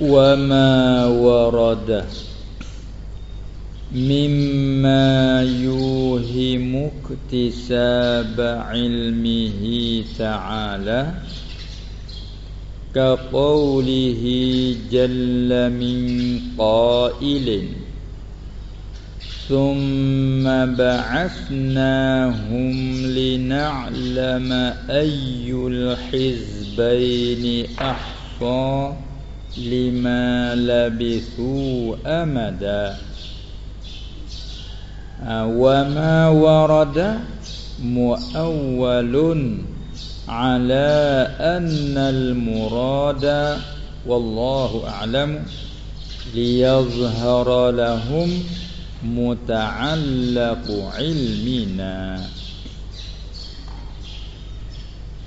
وما ورد مما يوهم اكتساب علمه تعالى كقوله جل من قائل ثم بعثناهم لنعلم أي الحزبين أحصى lima labithu amada wa ma warada muawwalun ala anna al murada wallahu a'lam liyazhara lahum muta'allaqu ilmina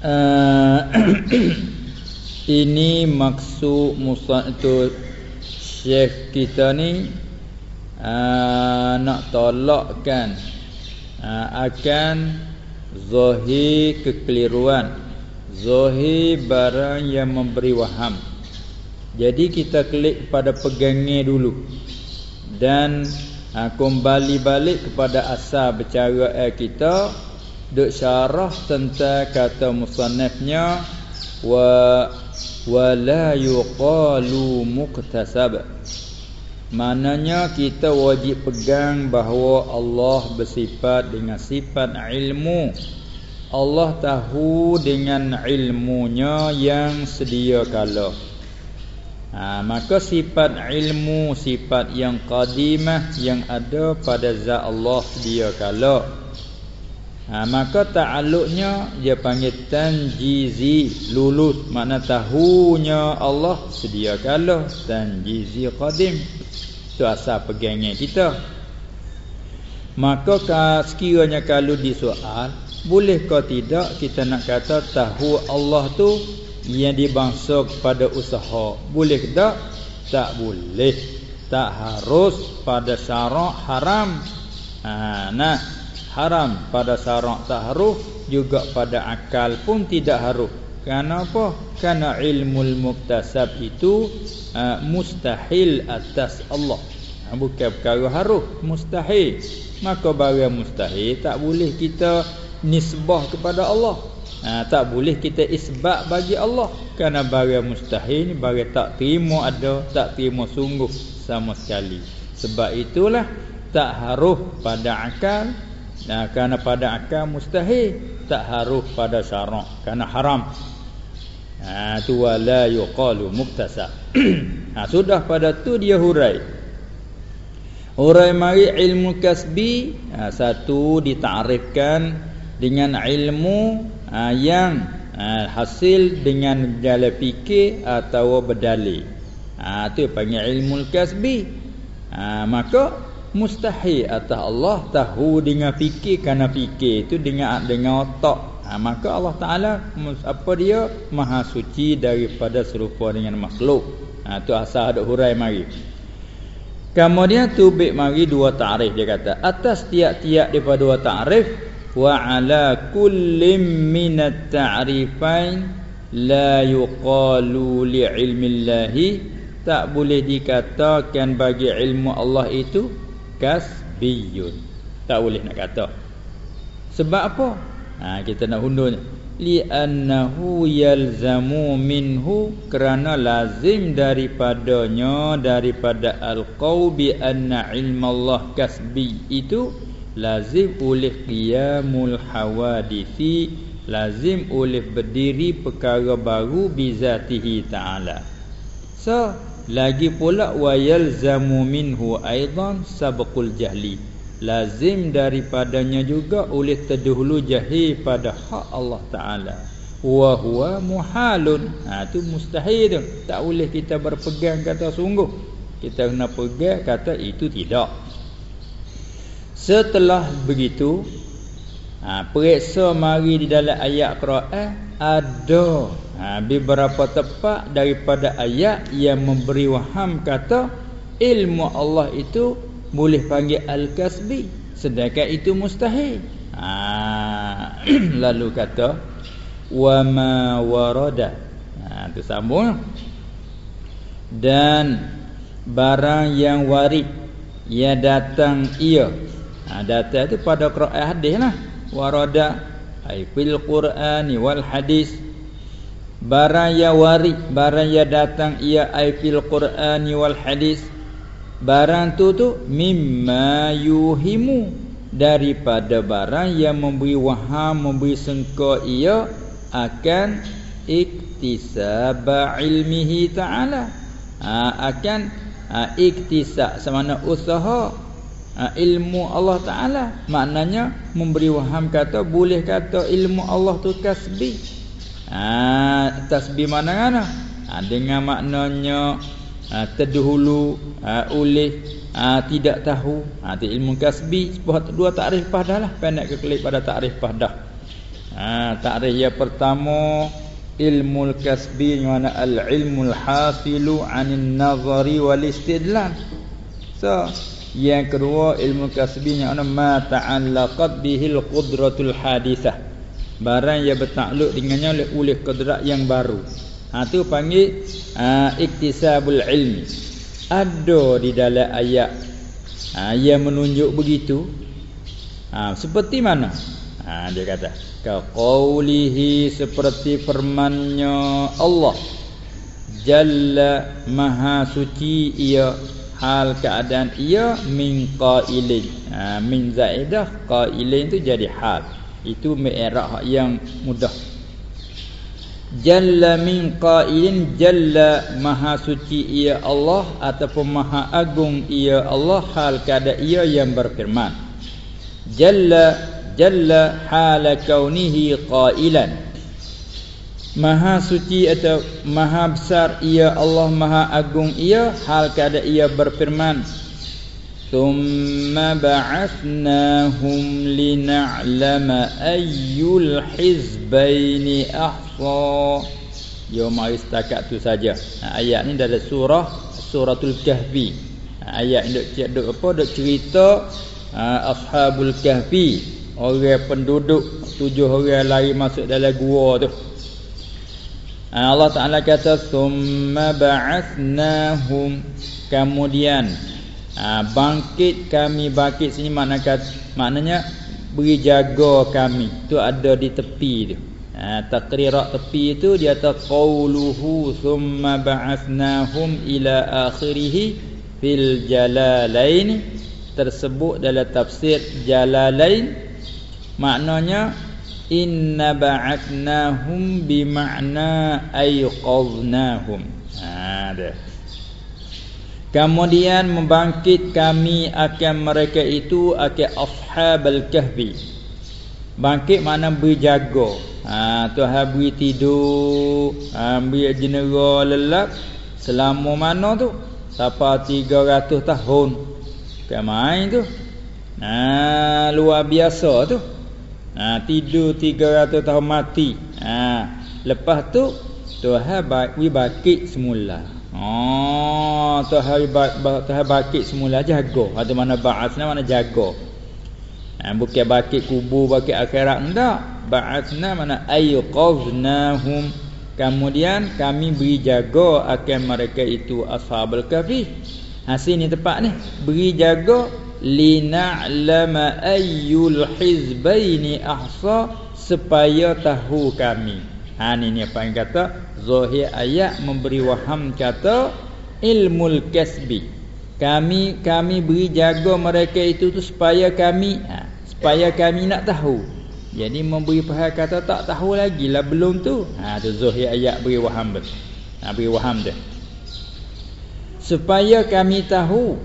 uh, ini maksud musa itu syekh kita ni aa, nak tolakkan aa, akan zahir kekeliruan zahir barang yang memberi waham. Jadi kita klik pada pegangnya dulu dan ha, kembali balik kepada asal bercara eh, kita duk syarah tentang kata musannafnya wa wala yuqalu muktasab. Maknanya kita wajib pegang bahawa Allah bersifat dengan sifat ilmu. Allah tahu dengan ilmunya yang sedia kala. Ha, maka sifat ilmu sifat yang qadimah yang ada pada zat Allah sedia kala ha, Maka ta'aluknya Dia panggil tanjizi Lulus Makna tahunya Allah Sedia kala Tanjizi qadim. Itu asal pegangnya kita. Maka sekiranya kalau disoal Boleh kau tidak kita nak kata Tahu Allah tu Yang dibangsa kepada usaha? Boleh tak? Tak boleh. Tak harus pada syarak haram. Ha, Nah haram pada syarak tahruf juga pada akal pun tidak harus kerana apa? Kerana ilmu muktasab itu uh, mustahil atas Allah. Uh, bukan perkara harus mustahil. Maka barang mustahil tak boleh kita nisbah kepada Allah. Uh, tak boleh kita isbat bagi Allah. Kerana barang mustahil ni barang tak terima ada tak terima sungguh sama sekali. Sebab itulah tak harus pada akal Nah, kerana pada akal mustahil tak harus pada syarak kerana haram. Ha tu wala yuqalu muktasab. ha sudah pada tu dia hurai. Hurai mari ilmu kasbi ha, satu ditarifkan dengan ilmu ha, yang ha, hasil dengan jalan fikir atau berdalil. Ha tu panggil ilmu kasbi. Ha maka mustahil atas Allah tahu dengan fikir kerana fikir itu dengan dengan otak. Ha, maka Allah Taala apa dia? Maha suci daripada serupa dengan makhluk. Ha tu asal ada hurai mari. Kemudian tubik mari dua takrif dia kata. Atas tiap-tiap daripada dua takrif wa ala kullim minat ta'rifain la yuqalu li tak boleh dikatakan bagi ilmu Allah itu kasbiyun tak boleh nak kata. Sebab apa? Ha kita nak hundurnya li annahu yalzamu minhu kerana lazim daripadanya daripada alqaubi anna ilmallah kasbi itu lazim oleh qiyamul hawadisi lazim oleh berdiri perkara baru bizatihi taala. So lagi pula wa yalzamu minhu aidan sabqul jahli. Lazim daripadanya juga oleh terdahulu jahil pada hak Allah Taala. wa huwa muhalun ha tu mustahil tu tak boleh kita berpegang kata sungguh kita kena pegang kata itu tidak setelah begitu ha, periksa mari di dalam ayat Quran ada ha, beberapa tempat daripada ayat yang memberi waham kata ilmu Allah itu boleh panggil al-kasbi sedangkan itu mustahil. Ha, lalu kata wa ma warada. Ha, tu sambung. Dan barang yang warid yang datang ia. Ha, datang itu pada Quran hadis lah. Warada ai fil qur'ani wal hadis warid barang yang datang ia ai fil qur'ani wal hadis. Barang tu tu mimma yuhimu. Daripada barang yang memberi waham memberi sengka ia akan iktisab ilmihi ta'ala. Ha, akan ha, iktisab semana usaha ha, ilmu Allah Taala. Maknanya memberi waham kata boleh kata ilmu Allah tu kasbi ha, tasbih mana mana ha, dengan maknanya ha, terdahulu ha, oleh ha, tidak tahu. Ha, ilmu kasbi sebuah dua takrif padah lah. Pendek kekelip pada takrif padah. Ha, takrif yang pertama ilmu kasbi mana al ilmu al hasilu anin nazari wal istidlal. So yang kedua ilmu kasbi yang mana ma ta'allaqat bihil qudratul hadisah barang yang bertakluk dengannya oleh oleh kudrat yang baru. Ha tu panggil ha, iktisabul ilmi. Ada di dalam ayat ha, yang menunjuk begitu. Ha, seperti mana? Ha, dia kata Kaqaulihi seperti firmannya Allah. Jalla maha suci ia Hal keadaan ia min qailin. Ha, Min zaidah qailin itu jadi hal Itu mi'rah yang mudah. Jalla min qailin Jalla maha suci ia Allah Ataupun maha agung ia Allah Hal keadaan ia yang berfirman. Jalla jalla hala kaunihi qailan. Maha suci atau maha besar ia Allah maha agung ia hal kada ia berfirman Ba'athnahum lina'lama ayyul hizbaini ahsa Ya mari setakat tu saja. Ha, Ayat ni dari surah Suratul Kahfi. Ha, Ayat ni duk, duk, apa, duk cerita ha, Ashabul Kahfi. Orang penduduk Tujuh orang lari masuk dalam gua tu. Ha, Allah Ta'ala kata Thumma ba'athnahum Kemudian ha, Bangkit kami Bangkit sini makna maknanya Beri jaga kami Itu ada di tepi tu ha, Takrirak tepi itu Dia kata Qawluhu Thumma ba'athnahum Ila akhirihi Fil jalalain Tersebut dalam tafsir Jalalain Maknanya inna ba'atnahum bima'na ayqadnahum. Ha dia. Kemudian membangkit kami akan mereka itu akan ashabal kahfi. Bangkit mana berjaga. Ha Tuhan beri tidur, ambil ha, jenera lelap selama mana tu? Sampai 300 tahun. Kan main tu. Ha luar biasa tu ha, Tidur 300 tahun mati ha, Lepas tu Tuhan bagi bakit semula Oh, Tuhan Tuhan bakit semula jaga Ada mana ba'asna mana jaga ha, Bukan bakit kubur bakit akhirat Tidak Ba'asna mana ayqaznahum Kemudian kami beri jaga akan mereka itu ashabul kafi. Ha sini tempat ni. Beri jaga lina'lama ayyul hizbaini ahsa supaya tahu kami. Ha ni ni apa yang kata zahir ayat memberi waham kata ilmul kasbi. Kami kami beri jaga mereka itu tu supaya kami ha, supaya kami nak tahu. Jadi memberi faham kata tak tahu lagi lah belum tu. Ha tu zahir ayat beri waham betul. Ha beri waham dia. Supaya kami tahu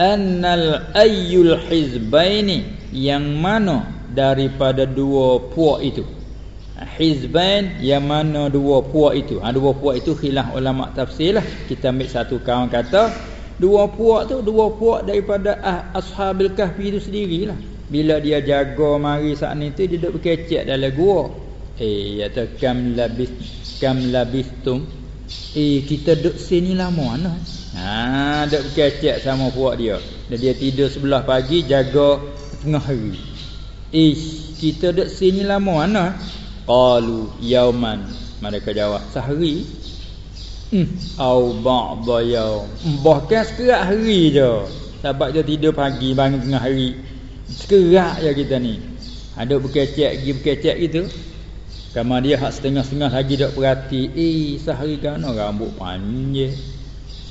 annal ayyul hizbaini yang mana daripada dua puak itu hizbain yang mana dua puak itu. Ha dua puak itu khilaf ulama tafsir lah. Kita ambil satu kawan kata dua puak tu dua puak daripada ah, ashabil kahfi itu sendirilah. Bila dia jaga mari saat ni tu dia duduk berkecek dalam gua. Eh ya kam labis kam labistum? Eh kita duduk sini lama mana ha duduk berkecek sama puak dia. Dan dia tidur sebelah pagi jaga tengah hari. Eh kita duduk sini lama mana Qalu yauman. Mereka jawab Sehari. Hmm. Au ba'da yaum. Bahkan sekerak hari je. Sebab dia tidur pagi Bangun tengah hari. Sekerak je kita ni. Ada berkecek Pergi berkecek gitu. Kamar dia hak setengah-setengah lagi Dok perhati. Eh sehari kan Rambut panjang.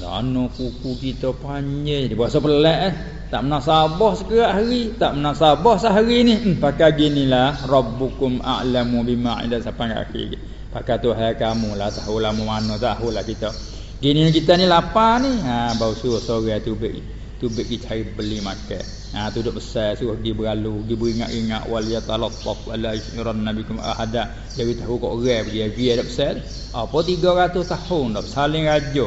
Dana kuku kita panjang. Dia berasa pelat eh Tak pernah sabah sekerat hari Tak pernah sabah sehari ni. Hmm, Pakai ginilah Rabbukum a'lamu bima Ida sampai akhir. Pakai Tuhan kamu lah Tahu lah mana Tahu lah kita. Gini kita ni lapar ni. Ha, Baru suruh sore tubik Tubik kita cari beli makan ha, Duduk besar Suruh dia beralu Dia beringat-ingat. Waliyatalattaf Wala isyiran nabikum ahada. Jadi tahu kok orang Dia dia dah besar Apa 300 tahun dah Saling raja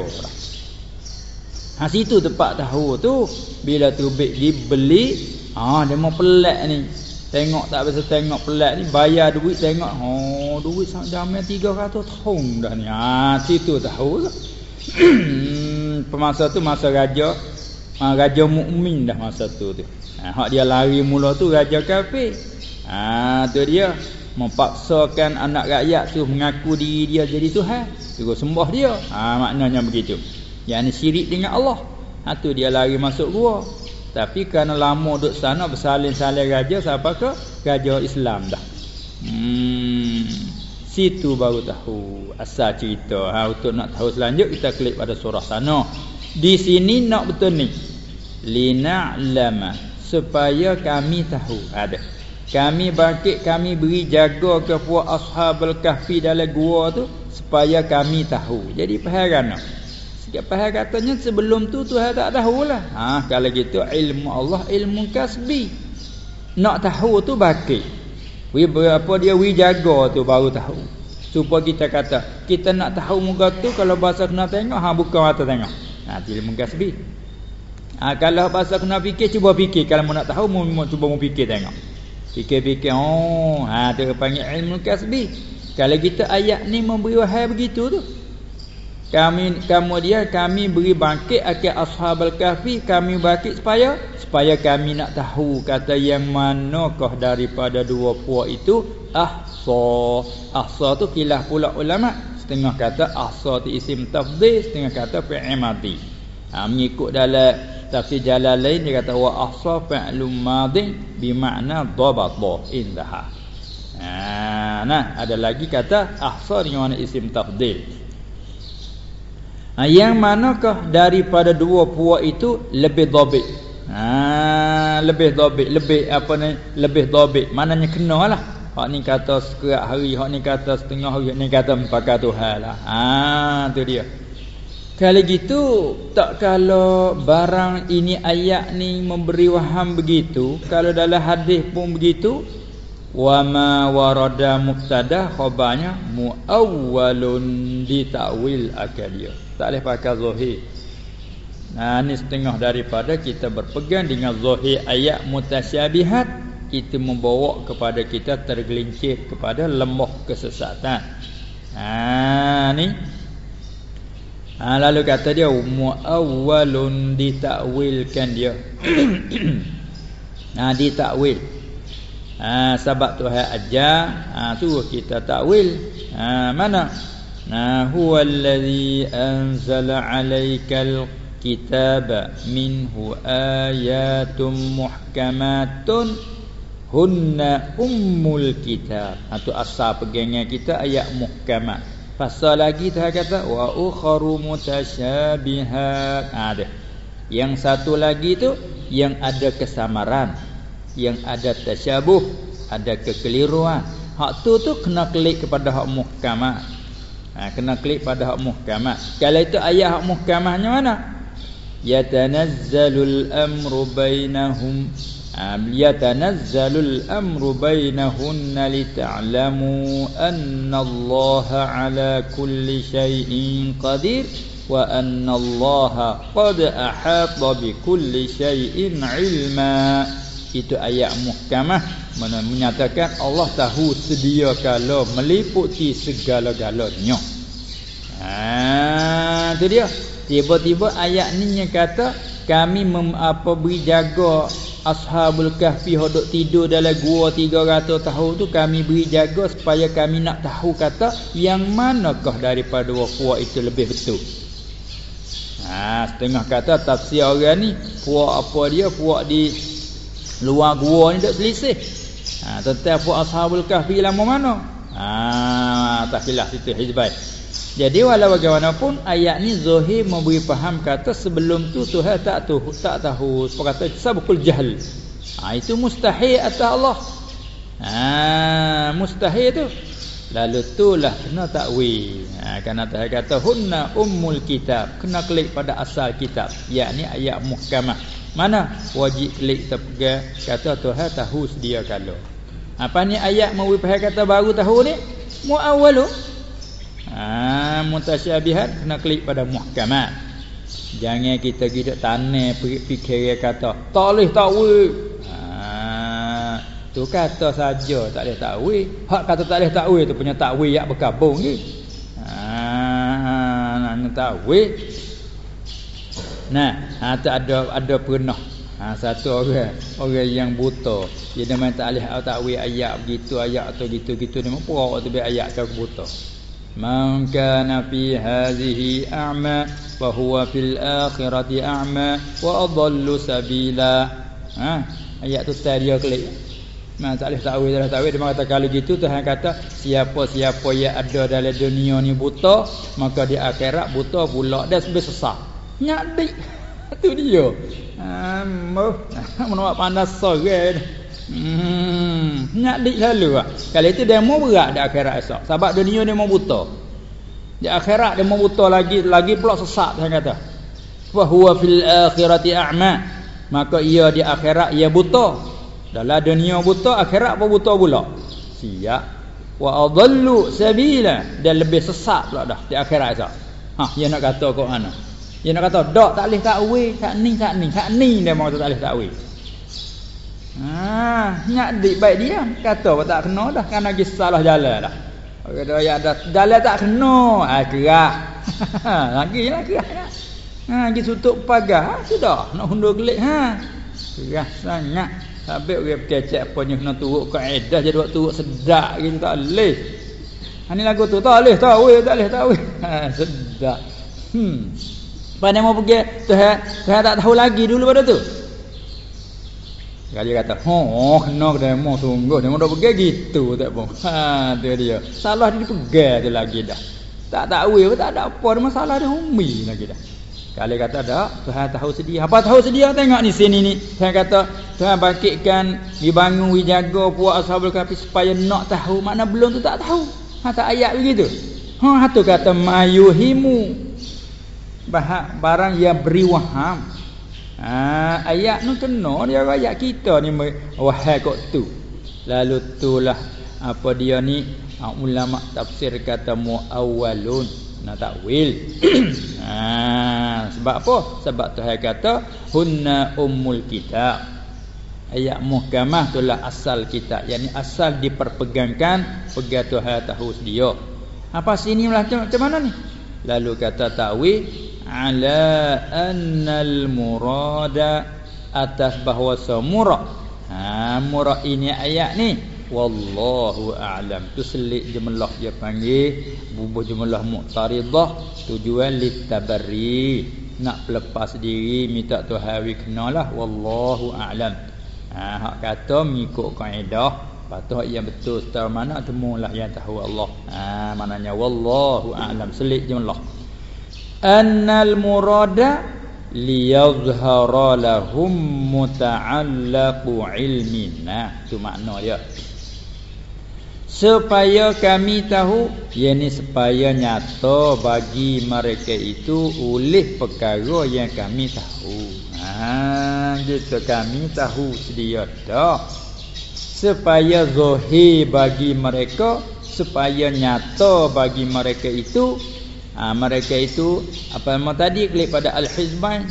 Ha situ tempat tahu tu bila tubik dibeli, ha dia mau pelat ni. Tengok tak biasa tengok pelat ni bayar duit tengok. Oh duit sak jam 300 tahun dah ni. Ha situ tahu tu. Pemasa tu masa raja ha, raja mukmin dah masa tu tu. Ha hak dia lari mula tu raja kafir. Ha tu dia memaksakan anak rakyat tu mengaku diri dia jadi tuhan. Suruh sembah dia. Ha maknanya begitu. Yang syirik dengan Allah. Ha tu dia lari masuk gua. Tapi kerana lama duduk sana bersalin-salin raja siapa ke? Raja Islam dah. Hmm. Situ baru tahu asal cerita. Ha untuk nak tahu selanjut kita klik pada surah sana. Di sini nak betul ni. Lina'lama supaya kami tahu. Ada. Kami bangkit kami beri jaga ke puak ashabul kahfi dalam gua tu supaya kami tahu. Jadi faham kan? Sikit faham katanya sebelum tu Tuhan tak tahu lah. Ha, kalau gitu ilmu Allah ilmu kasbi. Nak tahu tu bakit. Wi berapa dia wi jaga tu baru tahu. Supaya kita kata kita nak tahu muka tu kalau bahasa kena tengok ha buka mata tengok. Ha ilmu kasbi. Ha, kalau bahasa kena fikir cuba fikir kalau mau nak tahu mau, cuba mau fikir tengok. Fikir-fikir oh ha tu panggil ilmu kasbi. Kalau kita ayat ni memberi wahai begitu tu kami kemudian kami beri bangkit akan ashabul kahfi kami bangkit supaya supaya kami nak tahu kata yang manakah daripada dua puak itu ahsa. Ahsa tu kilah pula ulama setengah kata ahsa tu isim tafdhil setengah kata fi'il madi ha, mengikut dalam tafsir jalan lain dia kata wa ahsa fi'lum madi bermakna dhabata indaha. Ha, nah ada lagi kata ahsa dengan isim tafdhil ha, Yang manakah daripada dua puak itu? Lebih dobit ha, Lebih dobit Lebih apa ni? Lebih dobit Maknanya kena lah Hak ni kata sekerat hari Hak ni kata setengah hari Hak ni kata pakai Tuhan lah. Ha, tu dia. Kalau gitu Tak kalau barang ini ayat ni Memberi waham begitu Kalau dalam hadis pun begitu wa ma warada mubtada khabarnya muawwalun ditakwil akalia tak boleh pakai zahir. Nah ni setengah daripada kita berpegang dengan zahir ayat mutasyabihat itu membawa kepada kita tergelincir kepada lemah kesesatan. Ha ni. Ha, lalu kata dia muawwalun ditakwilkan dia. Nah ditakwil ha, sebab Tuhan ajar ha, tu kita takwil. Ha, mana? Ha, huwa allazi anzala alaikal kitab minhu ayatum muhkamatun. Hunna ummul kitab. Atau ha, asal pegangnya kita ayat muhkamat. Pasal lagi Tuhan kata wa ukharu mutasyabihat. Ha, ada yang satu lagi tu yang ada kesamaran yang ada tasyabuh ada kekeliruan. Hak tu tu kena klik kepada hak muhkamah ha, kena klik pada hak muhkamah kalau itu ayat hak muhkamahnya mana? Yatanazzalul amru bainahum. Yatanazzalu al-amru bainahunna lita'lamu anna Allah ala kulli shay'in qadir wa anna Allah qad ahata bi kulli shay'in ilma itu ayat muhkamah menyatakan Allah tahu sedia kala meliputi segala-galanya. Ha tu dia. Tiba-tiba ayat ni yang kata kami mem, apa beri jaga ashabul kahfi hodok tidur dalam gua 300 tahun tu kami beri jaga supaya kami nak tahu kata yang manakah daripada puak itu lebih betul? Ha setengah kata tafsir orang ni puak apa dia? Puak di luar gua ni tak selisih. Ha tentang apa ashabul kahfi lama mana? Ha tak silap situ hizbai. Jadi walau bagaimanapun ayat ni zahir memberi faham kata sebelum tu Tuhan tak tahu tak tahu perkata sabqul jahl. Ha itu mustahil atas Allah. Ha mustahil tu. Lalu itulah kena takwil. Ha kerana Tuhan kata hunna ummul kitab. Kena klik pada asal kitab. Yakni ayat muhkamah. Mana wajib klik terpegang kata Tuhan tahu sedia kalau. Apa ni ayat mau faham kata baru tahu ni? Muawwalu. Ha mutasyabihat kena klik pada muhkamat. Jangan kita kita tanah fikir kata tak boleh takwil. Ha tu kata saja tak boleh takwil. Hak kata tak boleh takwil tu punya takwil yak berkabung ni. Ha nak takwil Nah, ha, tak ada ada pernah. Ha, satu orang orang yang buta, dia nama tak alih takwil ayat begitu ayat atau gitu-gitu dia mampu waktu be ayat kau buta. Man kana fi hadhihi a'ma wa huwa fil akhirati a'ma wa adallu sabila. Ha, ayat tu tadi dia klik. Man tak alih takwil dah takwil dia kata kalau gitu Tuhan kata siapa-siapa yang ada dalam dunia ni buta, maka di akhirat buta pula dan sesat. Nyadik tu dia. Ha moh menawak panas sore. Hmm nyadik lalu ah. Kalau itu demo berat di akhirat esok. Sebab dunia dia mau buta. Di akhirat dia mau buta lagi lagi pula sesat saya kata. Wa huwa fil akhirati a'ma. Maka ia di akhirat ia buta. Dalam dunia buta, akhirat pun buta pula. Siap. Wa adallu sabila dan lebih sesat pula dah di akhirat esok. Ha, dia nak kata kau ana. Dia nak kata dak tak boleh takwil, tak ni tak ni, tak ni dia mau tak boleh takwil. Ha, nyak dik baik dia kata apa tak kena dah kan lagi salah jalan dah. Kata ya dah jalan tak kena, ha kerak. lagi lah kerak. Ha, lagi tutup pagar, ha, sudah nak hundur gelik ha. Kerak sangat. Habis orang kecek apa ni kena turut kaedah jadi waktu turut sedak gitu tak boleh. Ha ni lagu tu tak boleh takwil, tak boleh takwil. Ha, sedak. Hmm. Pada mau pergi Tuhan Tuhan tak tahu lagi dulu pada tu. Kali kata Oh kena ke demo sungguh Demo dah pergi gitu tak pun. Ha tu dia. Salah dia pergi tu lagi dah. Tak tahu ya tak ada apa Ada masalah dia umi lagi dah. Kali kata dah Tuhan tahu sedia. Apa tahu sedia? Tengok ni sini ni. Tuhan kata Tuhan bangkitkan Dibangun Dijaga Puak ashabul kafi Supaya nak tahu. Makna belum tu tak tahu. Ha tak ayat begitu. Ha tu kata Mayuhimu barang yang beri waham. Ha, ayat nu kena dia ayat kita ni wahai kok tu. Lalu itulah apa dia ni ha, ulama tafsir kata muawwalun nak takwil. ha, sebab apa? Sebab Tuhan kata hunna ummul kitab. Ayat muhkamah itulah asal kita. Yang asal diperpegangkan pegang Tuhan tahu sedia. Apa sini lah macam mana ni? Lalu kata takwil ala annal murada atas bahawa semurah ha murah ini ayat ni. Wallahu a'lam. Tu selit jumlah dia panggil bubuh jumlah muqtaridah. Tujuan litabarri. Nak lepas diri minta tuhawi kenalah. Wallahu a'lam. Ha hak kata mengikut kaedah. Patut yang betul secara mana temulah yang tahu Allah. Ha maknanya wallahu a'lam. Selit jumlah annal murada liyazhara lahum muta'allaqu ilmina tu makna dia. Supaya kami tahu yakni supaya nyata bagi mereka itu oleh perkara yang kami tahu. Ha gitu kami tahu sedia dah supaya zahir bagi mereka supaya nyata bagi mereka itu ha, mereka itu apa nama tadi klik pada al-hizban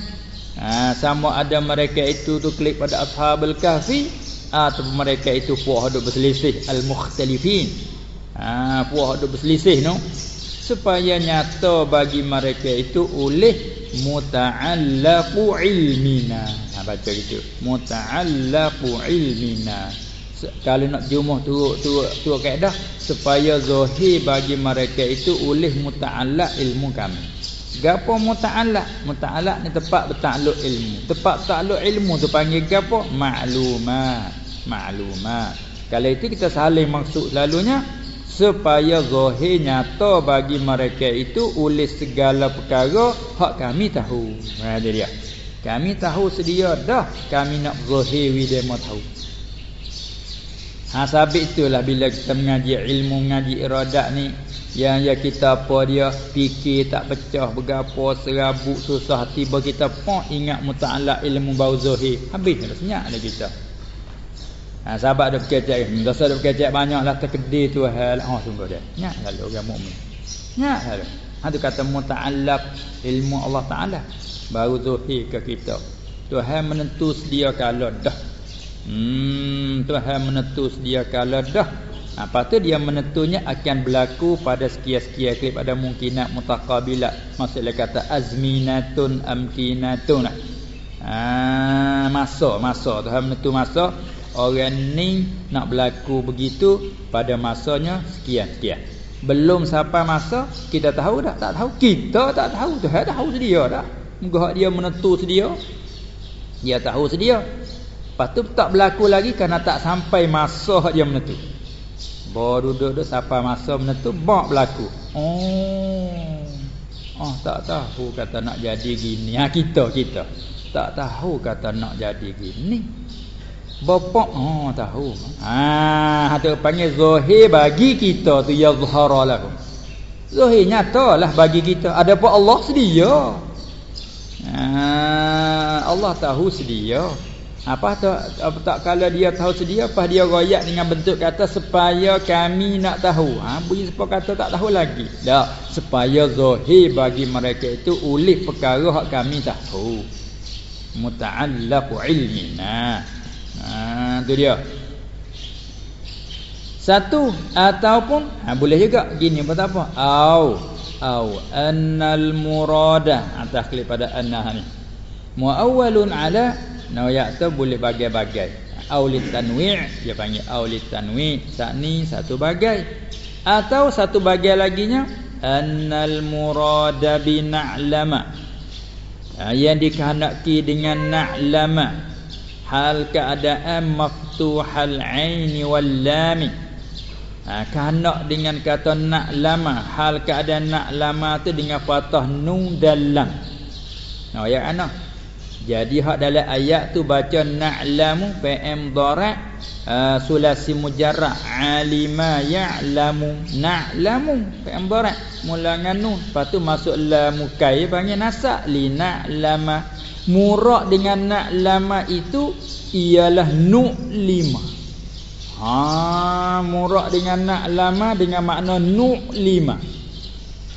ha, sama ada mereka itu tu klik pada ashabul kahfi. Atau mereka itu puak hidup berselisih al-mukhtalifin. Ha puak hidup berselisih no? Supaya nyata bagi mereka itu oleh muta'allaqu ilmina. Ha baca gitu. Muta'allaqu ilmina kalau nak jumuh turut turut turut kaedah supaya zahir bagi mereka itu oleh muta'allaq ilmu kami Gapo muta'allaq? Muta'allaq ni tempat bertakluk ilmu. Tempat bertakluk ilmu tu panggil gapo? Maklumat maklumat. Kalau itu kita saling maksud selalunya supaya zahir nyata bagi mereka itu oleh segala perkara hak kami tahu. Ha dia. Kami tahu sedia dah kami nak zahir wi demo tahu. Ha sabit itulah bila kita mengaji ilmu mengaji iradat ni yang ya kita apa dia fikir tak pecah bergapo serabut susah tiba kita pun ingat muta'allaq ilmu bau zahir habis dah senyap dah kita Ha, sahabat ada berkecek Dosa ada berkecek banyaklah terkedih tu hal. Oh sungguh dia. Nyak kalau orang mukmin. Nyak kalau. Ha tu kata muta'allaq ilmu Allah Taala baru zuhir ke kita. Tuhan menentu sedia kala dah. Hmm, Tuhan menentu sedia kala dah. Apa tu dia menentunya akan berlaku pada sekian-sekian kali pada mungkinat mutaqabilat. Maksudnya kata azminatun amkinatun. Ah, masa masa Tuhan menentu masa Orang ni nak berlaku begitu pada masanya sekian-sekian. Belum sampai masa kita tahu dah tak tahu. Kita tak tahu tu dah tahu sedia dah. Muka dia menentu sedia. Dia tahu sedia. Lepas tu tak berlaku lagi kerana tak sampai masa dia menentu. Baru duduk-duduk sampai masa menentu bak berlaku. Oh. Oh tak tahu kata nak jadi gini. Ha kita kita. Tak tahu kata nak jadi gini. Bapak oh tahu. Ah ha, tu panggil zahir bagi kita tu ya zahara lakum. Zahir nyatalah bagi kita. Ada apa Allah sedia. Ah Allah tahu sedia. Apa tak apa tak kala dia tahu sedia apa dia royak dengan bentuk kata supaya kami nak tahu. Ha bunyi sepa kata tak tahu lagi. Tak supaya zahir bagi mereka itu oleh perkara hak kami tahu. Muta'allaqu ilmina. Ha tu dia. Satu ataupun ha, boleh juga gini apa tak apa. Au au annal murada atas klik pada anna ni. Muawwalun ala nawayata boleh bagai-bagai. Au litanwi' dia panggil au litanwi' sakni satu bagai. Atau satu bagai laginya annal murada bi na'lama. Ha, yang dikehendaki dengan na'lama hal keadaan maftuhal aini wal lam ha kanak dengan kata nak lama hal keadaan nak lama tu dengan fathah nun dalam nah ayat ana jadi hak dalam ayat tu baca na'lamu pm dharat uh, sulasi mujarrad alima ya'lamu na'lamu pm dharat mula dengan nun lepas tu masuk lam kai panggil nasak li na'lama Murak dengan nak lama itu ialah nu lima. Ha, murak dengan nak lama dengan makna nu lima.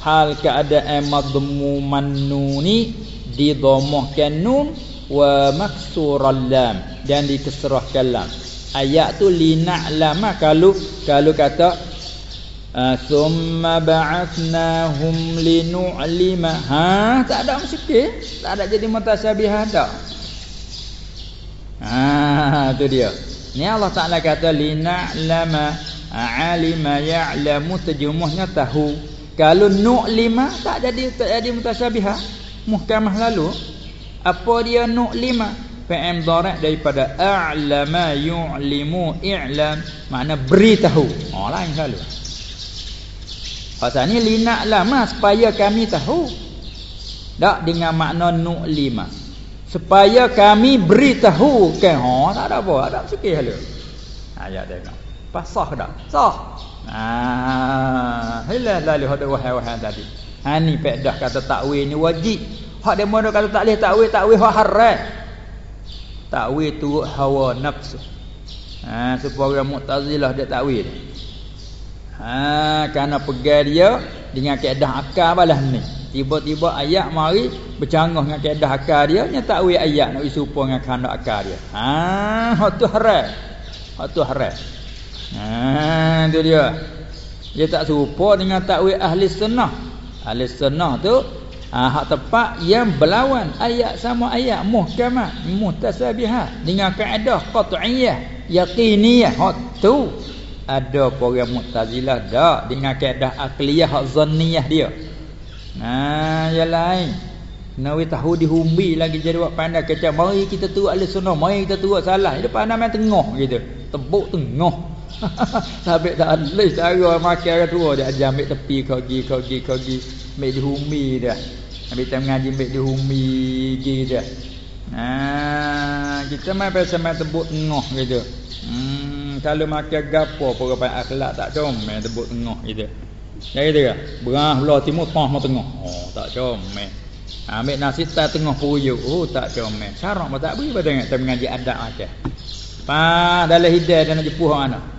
Hal keadaan madmuman nuni didhammahkan nun wa maksural lam dan dikesrahkan lam. Ayat tu lina lama kalau kalau kata Ah, thumma ba'athnahum linu'lima. Ha tak ada mesti tak ada jadi mutasyabih ada ha tu dia. Ni Allah Taala kata lina'lama alima ya'lamu terjemahnya tahu. Kalau nu'lima tak jadi tak jadi mutasyabih muhkamah lalu apa dia nu'lima PM dharat daripada a'lama yu'limu i'lam makna beritahu oh lain selalu Pasal ni linak lama supaya kami tahu. Tak dengan makna nu lima. Supaya kami beritahu kan. Ha tak ada apa, ada sikit hala. Ayat tengok. Pasah ke tak? Sah. Ah, hilah lalu ada wahai-wahai tadi. Ha ni pedah kata takwil ni wajib. Hak demo kata tak boleh takwil, takwil hak haram. Takwil turut hawa nafsu. Ha supaya Mu'tazilah dia takwil. Ha kerana pegang dia dengan kaedah akal balas ni. Tiba-tiba ayat mari bercanggah dengan kaedah akal dia, nya takwil ayat nak isupa dengan kehendak akal dia. Ha hak tu haram. Hak tu haram. Ha tu dia. Dia tak serupa dengan takwil ahli sunnah. Ahli sunnah tu ha, hak tepat yang berlawan ayat sama ayat muhkamah, muhtasabihah dengan kaedah qat'iyah, yaqiniyah. Hak tu ada orang Mu'tazilah dak dengan kaedah akliyah hak zanniyah dia. Nah, yang lain. Nawi tahu dihumbi lagi jadi buat pandai kecam. Mari kita turut ahli sunnah, mari kita turut salah. Dia pandai main tengah gitu. Tebuk tengah. Sabit tak ada cara makan orang tua dia ajar ambil tepi kau gi kau gi kau gi ambil di humi dia. Ambil time ngaji ambil di humi gi dia. Nah, kita mai pasal mai tebuk tengah gitu. Hmm, kalau makan gapo apa akhlak tak comel tebuk tengah gitu. Ya gitu ke? Berah belah timur tengah mau tengah. Oh, tak comel. Ambil nasi tak tengah puyuk. Oh, tak comel. Syarak pun tak beri pada ngaji adat macam. Pa dalam hidayah dan jepuh anak.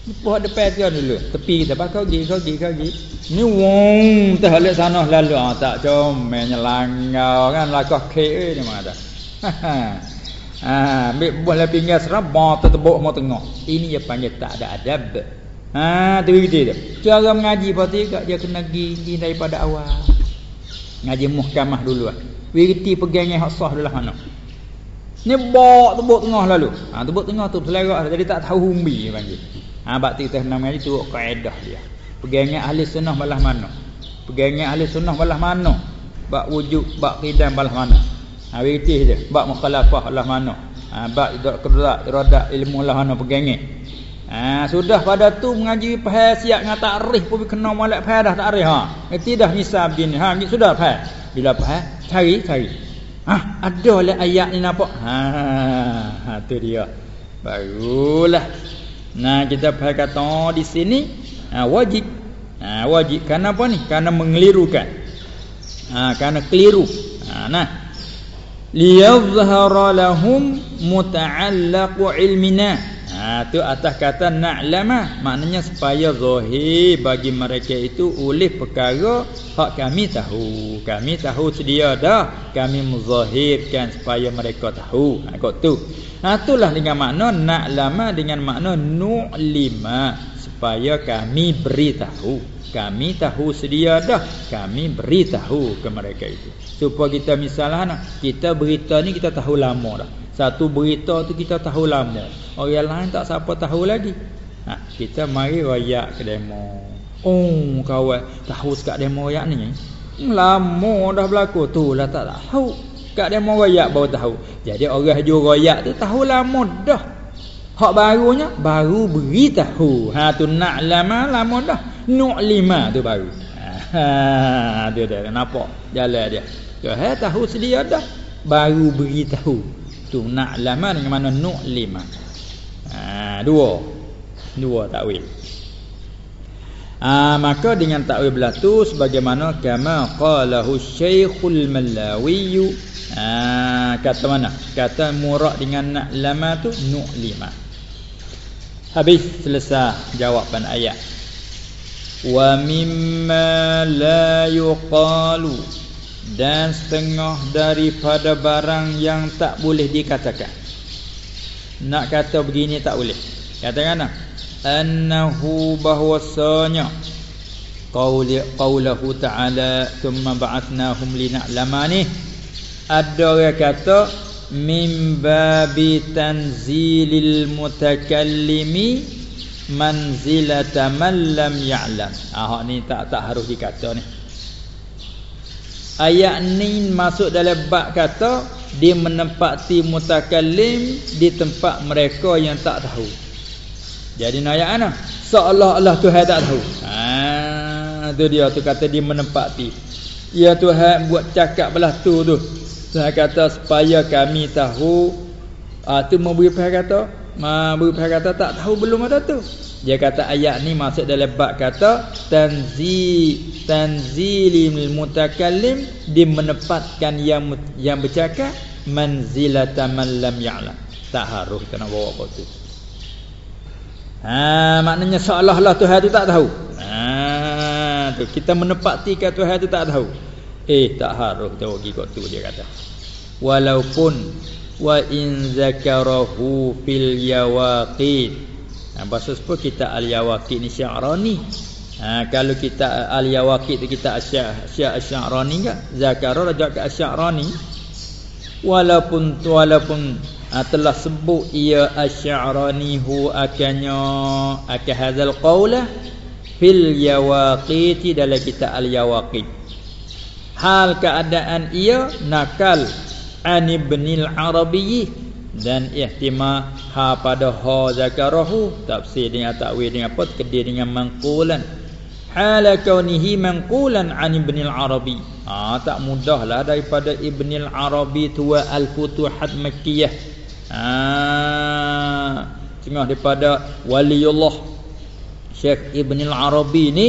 Buat depan dia dulu. Tepi kita pakai gi kau gi kau gi. Ni wong lek sana lalu ah tak comel nyelangau kan lakah ke eh ni mana dah. Ha, ambil buah lapis pinggir serabah tertebuk mau tengah. Ini dia panggil tak ada adab. Ha, tu begitu dia. Cara mengaji pasti dia kena gi daripada awal. Ngaji muhkamah dulu ah. Wirti pegangnya hak sah dulu mana. Ni bak tebuk tengah lalu. Ha, tebuk tengah tu selerak jadi tak tahu humbi panggil. Ha bakti kita enam kali tu kaedah dia. Pegangnya ahli sunnah balah mana? Pegangnya ahli sunnah balah mana? Bak wujud, bak qidam balah mana? Ha witih dia. Bak mukhalafah balah mana? Ha bak idak kedak iradat ilmu lah mana pegangnya. Ha sudah pada tu mengaji faham siap dengan takrif pun kena molek faham dah takrif ha. Itu dah misal begini. Ha sudah faham. Bila faham cari cari. Ha ada oleh ayat ni nampak. Ha ha tu dia. Barulah Nah kita pakai kata oh, di sini ha, wajib. Ha, wajib karena apa ni? Karena mengelirukan. Ha, karena keliru. Ha, nah. Liyadhhara lahum muta'allaqu ilmina. Ha tu atas kata na'lama maknanya supaya zahir bagi mereka itu oleh perkara hak kami tahu. Kami tahu sedia dah kami muzahirkan supaya mereka tahu. Ha kok tu. Ha itulah dengan makna na'lama dengan makna nu'lima supaya kami beritahu. Kami tahu sedia dah kami beritahu ke mereka itu. Supaya kita misalnya kita berita ni kita tahu lama dah. Satu berita tu kita tahu lama. Orang lain tak siapa tahu lagi. Ha, kita mari royak ke demo. Oh, kawan, tahu sekat demo royak ni. Hmm, lama dah berlaku tu lah tak tahu. Kat demo royak baru tahu. Jadi orang haju royak tu tahu lama dah. Hak barunya baru beritahu. Ha tu nak lama lama dah. Nuk lima tu baru. Ha, dia dah nampak jalan dia. Ke tahu sedia dah baru beritahu tu nak lama dengan mana nuk lima ha, dua. Dua takwil. Ha, maka dengan takwil belah tu sebagaimana kama qalahu syekhul malawi ha, kata mana? Kata murak dengan nak lama tu nuk lima habis selesai jawapan ayat. Wa mimma la yuqalu dan setengah daripada barang yang tak boleh dikatakan. Nak kata begini tak boleh. Katakan nah. Annahu bahwasanya qauli qaulahu ta'ala thumma ba'athnahum lina'lama ni ada orang kata min babi tanzilil mutakallimi manzilata man lam ya'lam. Ah ni tak tak harus dikata ni. Ayat ni masuk dalam bab kata dia menempati mutakallim di tempat mereka yang tak tahu. Jadi ayat mana? Seolah-olah Tuhan tak tahu. Ha tu dia tu kata dia menempati. Ya Tuhan buat cakap belah tu tu. Saya kata supaya kami tahu ah tu memberi apa kata? Ma kata tak tahu belum ada tu. Dia kata ayat ni masuk dalam bab kata tanzi tanzilimul mutakallim di menempatkan yang yang bercakap manzilatan man lam ya'lam. Tak harus kena bawa apa tu. Ha maknanya seolah-olah Tuhan tu tak tahu. Ha tu kita menepati kata Tuhan tu tak tahu. Eh tak harus tahu pergi kau tu dia kata. Walaupun wa in zakarahu fil yawaqit. Ha bahasa apa kita al yawaqit ni syi'rani. Ha kalau kita al yawaqit tu kita asya syi'rani enggak? Zakara raja ke syi'rani. Walaupun walaupun ha, telah sebut ia asy'arani hu akannya akan hadzal qaulah fil yawaqit dalam kita al yawaqit hal keadaan ia nakal an ibnil arabi dan ihtima ha pada ha zakarahu tafsir dengan takwil dengan apa kedir dengan manqulan hala kaunihi manqulan an ibn al-arabi ah tak mudahlah daripada ibn al-arabi tua al-futuhat makkiyah. Ah tengah daripada waliullah Syekh Ibn al-Arabi ni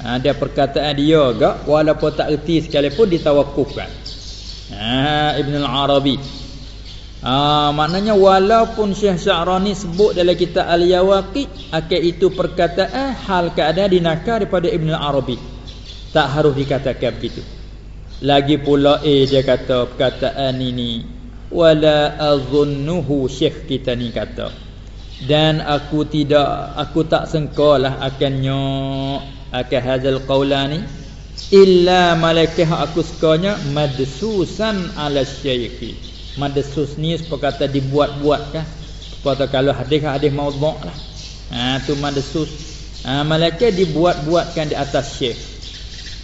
ha, perkataan dia agak walaupun tak erti sekalipun ditawakufkan ha Ibn al-Arabi Ha, maknanya walaupun Syekh Sya'rani sebut dalam kitab Al-Yawaqi akan itu perkataan hal keadaan dinakar daripada Ibn Arabi. Tak harus dikatakan begitu. Lagi pula eh dia kata perkataan ini wala azunnuhu Syekh kita ni kata. Dan aku tidak aku tak sengkalah akannya akan hazal qaulani illa malaikah aku sekanya madsusan ala syaikhi madsus ni sepakata dibuat-buat kan sepatutnya kalau hadis hadis maudhu' lah. Ha tu madsus ha malaikat dibuat-buatkan di atas syekh.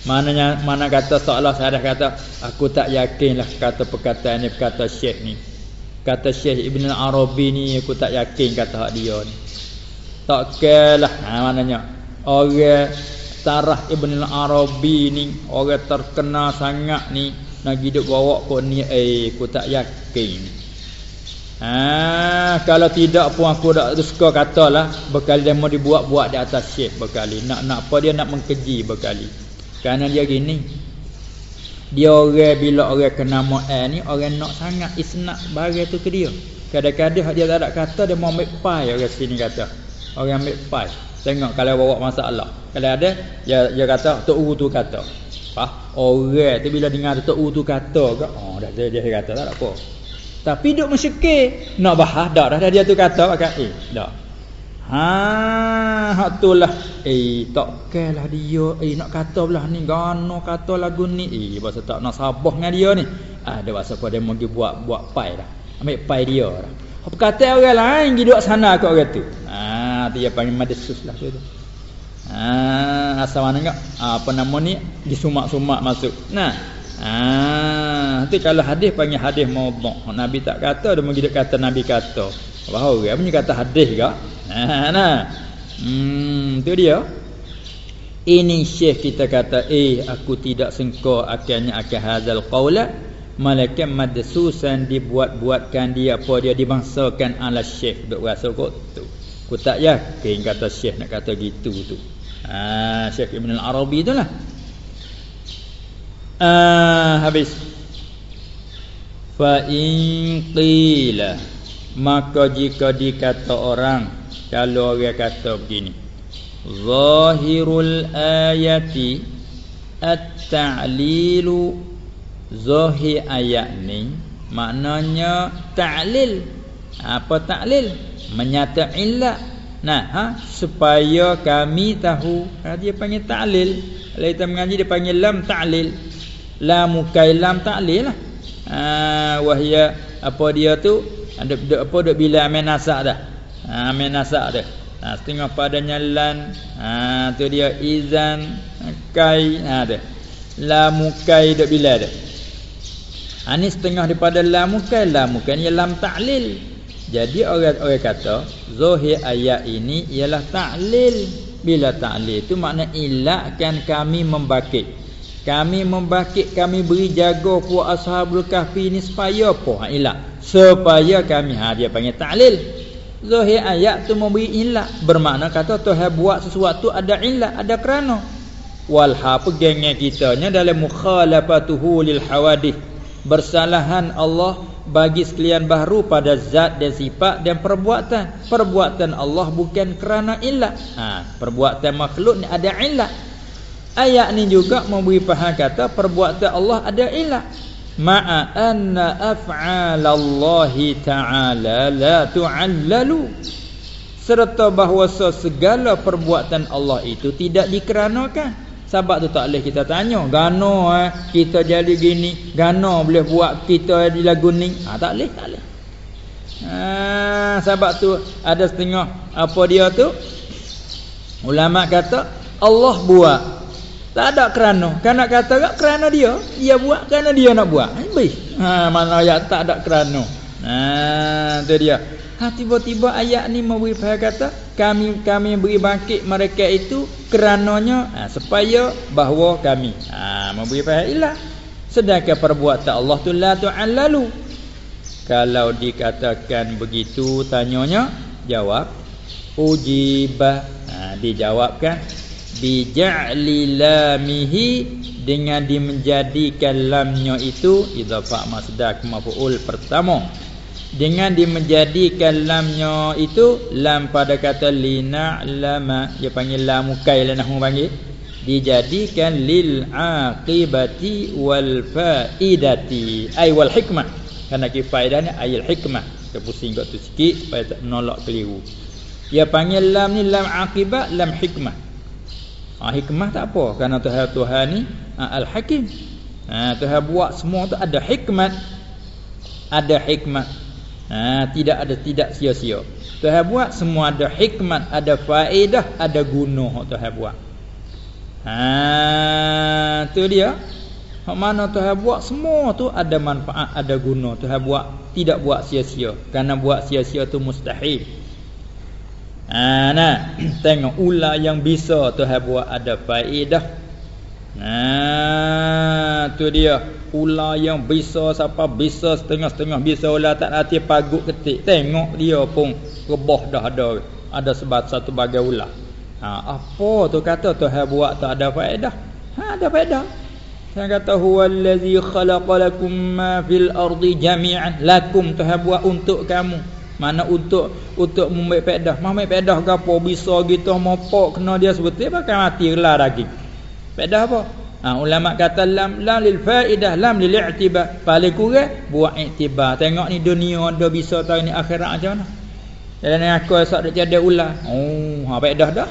Mananya mana kata seolah saya kata aku tak yakinlah kata perkataan ni perkata syekh ni. Kata syekh ibn arabi ni aku tak yakin kata hak dia ni. Tak kelah. Ha mananya orang tarah ibn arabi ni orang terkenal sangat ni nak hidup bawa kau ni eh aku tak yakin. Ha kalau tidak pun aku dak suka katalah bekali dia mau dibuat-buat di atas syekh bekali. Nak nak apa dia nak mengkeji bekali. Kerana dia gini. Dia orang bila orang kena mu'an ni orang nak sangat isnak barang tu ke dia. Kadang-kadang dia tak ada kata dia mau ambil pai orang sini kata. Orang ambil pai tengok kalau bawa masalah. Kalau ada dia dia kata tok uru tu kata apa orang tu bila dengar tok u tu kata ke oh dah dia, dia kata tak apa. Tapi duk mesyekir nak bahas dak dah dia tu kata pakai eh dak ha hak tulah eh tak kelah dia. Eh nak kata belah ni gano kata lagu ni. Eh bahasa tak nak sabah dengan dia ni. Ah dia bahasa apa dia mau buat buat pai dah. Ambil pai dia dah. Apa kata orang lain pergi duduk sana kat orang tu? Ah dia panggil madesus lah tu Ha, asal mana enggak? Ha, apa nama ni? Disumak-sumak masuk. Nah. Ha, nanti kalau hadis panggil hadis maudhu'. Nabi tak kata dia mengidak kata Nabi kata. Bahawa dia punya kata hadis ke? Ha, nah. Hmm, tu dia. Ini syekh kita kata, eh aku tidak sengko akhirnya akan hazal qawla. Malaikat madsusan dibuat-buatkan dia apa dia dibangsakan ala syekh. Duk rasa kok tu. Aku tak yakin kata syekh nak kata gitu tu. Ah Syekh Ibn Al-Arabi itulah. Ah habis. Fa in maka jika dikata orang kalau orang kata begini. Zahirul ayati at-ta'lilu zahir ayat ni maknanya ta'lil. Apa ta'lil? Menyata illat Nah, ha? supaya kami tahu. Ha, dia panggil ta'lil. Kalau kita mengaji dia panggil lam ta'lil. La mukai lam ta'lil lah. Ha, wahia apa dia tu? Ada apa dak bila amin nasak dah. Ha, amin nasak dah. Ha, setengah padanya lan. Ha, tu dia izan kai ha dah. La mukai dak bila dah. Ha, ni setengah daripada la mukai la mukai ni lam ta'lil. Jadi orang-orang kata Zohir ayat ini ialah ta'lil. Bila ta'lil itu makna ilakkan kami membakit. Kami membakit, kami beri jaga Kuat ashabul kahfi ini supaya apa? Ha, ilak. Supaya kami, ha, dia panggil ta'lil. Zahir ayat tu memberi ilah Bermakna kata Tuhan buat sesuatu ada ilah Ada kerana. Walha pegangnya kitanya dalam mukhalafatuhu lil hawadith. Bersalahan Allah bagi sekalian baharu pada zat dan sifat dan perbuatan. Perbuatan Allah bukan kerana ilah. Ha, Perbuatan makhluk ni ada ilah. Ayat ni juga memberi faham kata perbuatan Allah ada ilah. Ma'a anna af'alallahi ta'ala la tu'allalu. Serta bahawa segala perbuatan Allah itu tidak dikeranakan sebab tu tak boleh kita tanya gano eh, kita jadi gini gano boleh buat kita di lagu ni ha, tak boleh tak boleh ha, sebab tu ada setengah apa dia tu ulama kata Allah buat tak ada kerana. Nak kata tak kerana dia. Dia buat kerana dia nak buat. Habis. Ha, mana ayat tak ada kerana. Ha, tu dia. Ha, tiba-tiba ayat ni memberi faham kata. Kami kami beri bangkit mereka itu kerananya. Ha, supaya bahawa kami. Ha, memberi faham ilah. Sedangkan perbuatan Allah tu la tu'allalu. Kalau dikatakan begitu tanyanya. Jawab. Ujibah. Ha, dijawabkan bija'li lamihi dengan dimenjadikan lamnya itu idhafah masdar maf'ul pertama dengan dimenjadikan lamnya itu lam pada kata lina lama dia panggil lam mukai lah nak panggil dijadikan lil aqibati wal faidati ay wal hikmah kerana ki faedahnya ayil hikmah kita pusing kat tu sikit supaya tak menolak keliru dia panggil lam ni lam akibat lam hikmah Ha, hikmah tak apa kerana Tuhan Tuhan ni ha, al-Hakim. Ha, Tuhan buat semua tu ada hikmat. Ada hikmat. Ha, tidak ada tidak sia-sia. Tuhan buat semua ada hikmat, ada faedah, ada guna Tuhan buat. Ha, tu dia. Mana Tuhan buat semua tu ada manfaat, ada guna. Tuhan buat tidak buat sia-sia. Kerana buat sia-sia tu mustahil. Ha nah, tengok ular yang bisa Tuhan buat ada faedah. Nah, tu dia. Ular yang bisa siapa bisa setengah-setengah bisa ular tak hati pagut ketik. Tengok dia pun rebah dah ada. Ada sebab satu bagai ular. Ha, apa tu kata Tuhan buat tak ada faedah? Ha, ada faedah. Saya kata huwallazi khalaqalakum ma fil ardi jami'an lakum Tuhan buat untuk kamu. Mana untuk untuk membaik pedah. Mau membaik pedah apa bisa gitu mau pok kena dia sebetul pakai mati gelar lagi. Pedah apa? Ha, ulama kata lam lam lil faidah lam lil i'tibar. Paling kurang buat i'tibar. Tengok ni dunia ada bisa tahu ni akhirat macam mana. Dan aku esok dak jadi ular. Oh, ha pedah dah.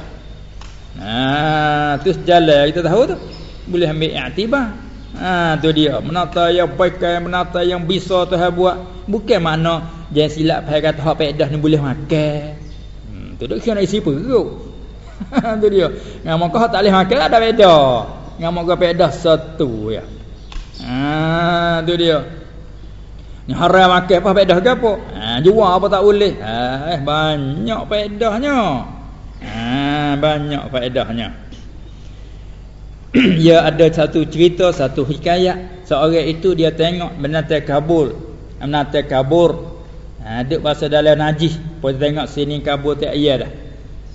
Ha, terus jalan kita tahu tu. Boleh ambil i'tibar. Ha, tu dia. Menata yang baik, menata yang bisa Tuhan buat. Bukan makna Jangan silap pai kata hak pedah ni boleh makan. Hmm, tu dak kena isi perut. tu dia. Ngam kau tak boleh makan ada beda. Ngam kau pedah satu ya. Ha, tu dia. Ni haram makan apa pedah ke apa? Ha, jual apa tak boleh. Ha, eh banyak pedahnya. Ha, banyak faedahnya. ya ada satu cerita, satu hikayat. Seorang itu dia tengok binatang kabur. Binatang kabur Ha duk pasal dalam najis, pun tengok sini kabur tak ayah dah.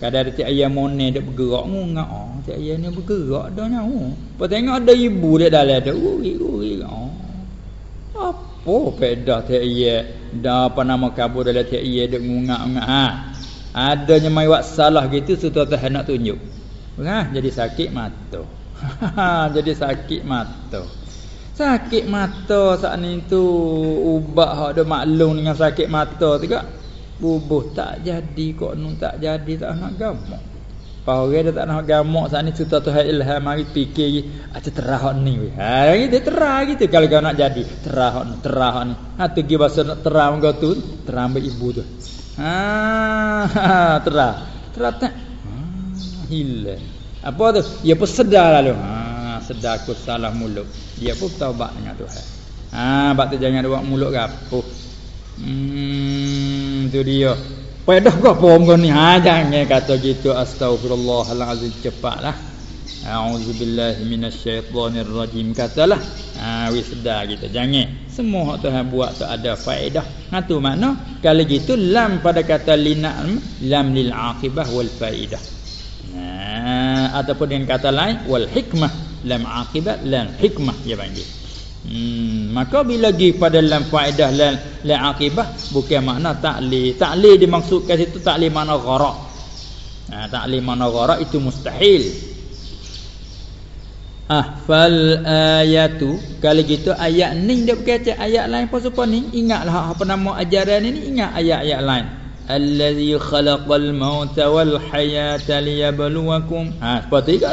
Kadang ada tak ayah mone duk bergerak ngungak. Oh, tak ayah ni bergerak dah nyawa. Pun tengok ada ibu dia dalam ada uri uri. Oh. Apa pedah tak ayah dah apa nama kabur dalam tak ayah duk ngungak ngungak. Ha. Adanya mai buat salah gitu sudah Tuhan nak tunjuk. Ha, jadi sakit mata. jadi sakit mata. Sakit mata saat ni tu ubah hak ada maklum dengan sakit mata tu Bubuh tak jadi kok nun tak jadi tak nak gamak. Pau dia tak nak gamak saat ni cerita Tuhan ilham mari fikir ada terah ni. Ha gitu terah gitu kalau kau nak jadi terah ni terah ni. Ha tu gi bahasa nak terah engkau tu terah ambil ibu tu. Ha, terah. Terah tak. Ha. Apa tu? Ya pun sedar lalu. Ha sedar aku salah mulut dia pun taubat dengan Tuhan ha bab tu jangan buat mulut gapo hmm tu dia pedah ke apa kau ni ha jangan kata gitu astagfirullahalazim cepatlah a'udzubillahi minasyaitonirrajim katalah ha wis sedar kita jangan semua hak Tuhan buat tu ada faedah. Ha tu makna kalau gitu lam pada kata linam lam lil aqibah wal faedah. Ha ataupun dengan kata lain wal hikmah lam aqibah lam hikmah dia panggil. Hmm, maka bila lagi pada lam faedah lam lam aqibah bukan makna ta'li. Ta'li dimaksudkan situ ta'li makna gharak. Ha ta'li makna gharak itu mustahil. Ah fal ayatu kalau gitu ayat ni dia berkata ayat lain apa supaya ni ingatlah apa nama ajaran ini ingat ayat-ayat lain allazi khalaqal mauta wal hayata liyabluwakum ha seperti itu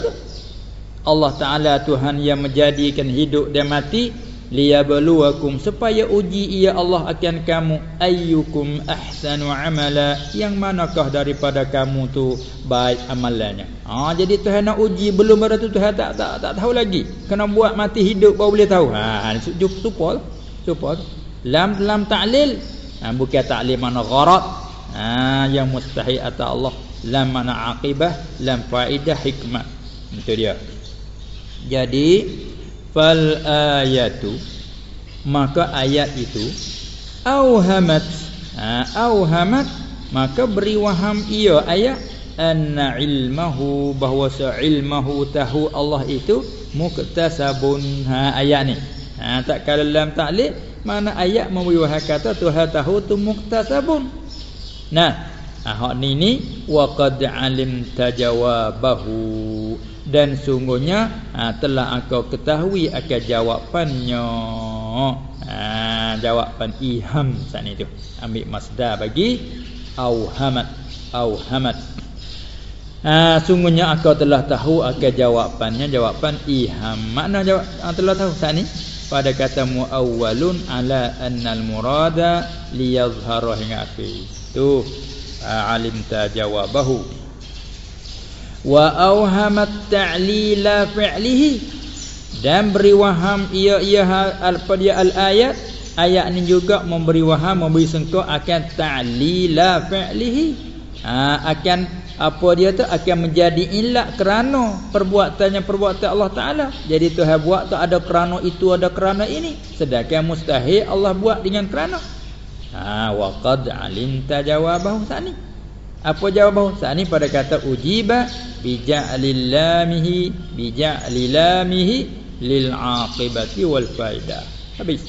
Allah taala Tuhan yang menjadikan hidup dan mati liyabluwakum supaya uji ia Allah akan kamu ayyukum ahsanu amala yang manakah daripada kamu tu baik amalannya. Ha jadi Tuhan nak uji belum ada tu Tuhan tak tak tak tahu lagi. Kena buat mati hidup baru boleh tahu. Ha supaya supaya lam lam ta'lil ha, bukan ta'lil mana gharat. Ha yang mustahil atas Allah. Lam mana aqibah lam faidah hikmah. Itu dia jadi fal ayatu maka ayat itu auhamat ha, auhamat maka beri waham ia ayat anna ilmahu bahawa ilmahu tahu Allah itu muktasabun ha ayat ni. Ha tak kalau dalam taklid mana ayat memberi waham kata Tuhan tahu tu muktasabun. Nah ha hak ni ni wa qad alim tajawabahu dan sungguhnya ha, telah engkau ketahui akan jawapannya. Ha, jawapan iham sana itu ambil masdar bagi auhamat auhamat. Ha, sungguhnya engkau telah tahu akan jawapannya jawapan iham. Makna jawab ha, telah tahu sana pada kata muawwalun ala annal murada liyazhara hingga akhir. Tu ha, alimta jawabahu wa auhamat ta'lila fi'lihi. Dan beri waham ia ia al dia al ayat. Ini juga memberi waham memberi sengkau akan ta'lila fi'lihi. Ha, akan apa dia tu? Akan menjadi ilak kerana perbuatannya perbuatan Allah Taala. Jadi Tuhan buat tu ada kerana itu ada kerana ini. Sedangkan mustahil Allah buat dengan kerana. Ha wa qad alimta jawabahu tani apa jawab Saat ni pada kata ujiba bija'lillamihi lil aqibati wal faidah. Habis.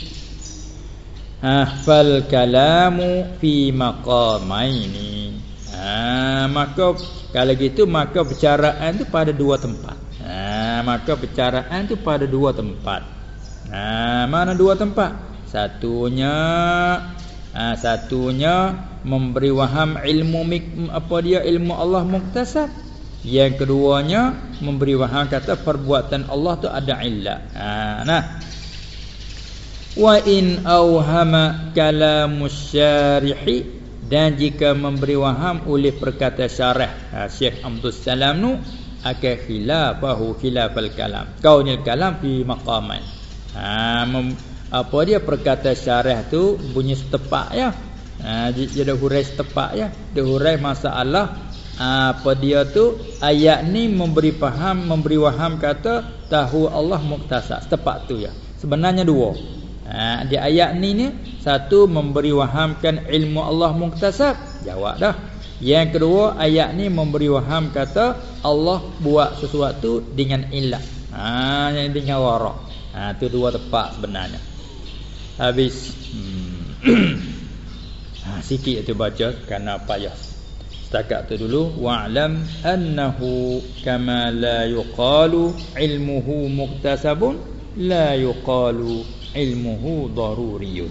Ha fal kalamu fi maqamaini. Ha maka kalau gitu maka percaraan tu pada dua tempat. Ha maka percaraan tu pada dua tempat. Ha mana dua tempat? Satunya ha, satunya memberi waham ilmu apa dia ilmu Allah muktasab. Yang keduanya memberi waham kata perbuatan Allah tu ada illat ha, nah. Wa in auhama kalamus syarihi dan jika memberi waham oleh perkata syarah ha, Syekh Abdul Salam nu akan khilafahu khilafal kalam. Kaunil kalam fi maqaman. Ha, apa dia perkata syarah tu? Bunyi setepak ya. Ha dia ada hurai setepak ya. Dia hurai masalah apa dia tu? Ayat ni memberi faham memberi waham kata tahu Allah muktasab setepak tu ya. Sebenarnya dua. Ha di ayat ni ni satu memberi wahamkan ilmu Allah muktasab jawab dah. Yang kedua ayat ni memberi waham kata Allah buat sesuatu dengan ilah. Ha yang dengan warak. Ha tu dua tepat sebenarnya habis. Hmm. ha, sikit tu baca kerana payah. Setakat tu dulu wa'lam annahu kama la yuqalu ilmuhu muktasabun la yuqalu ilmuhu daruriyun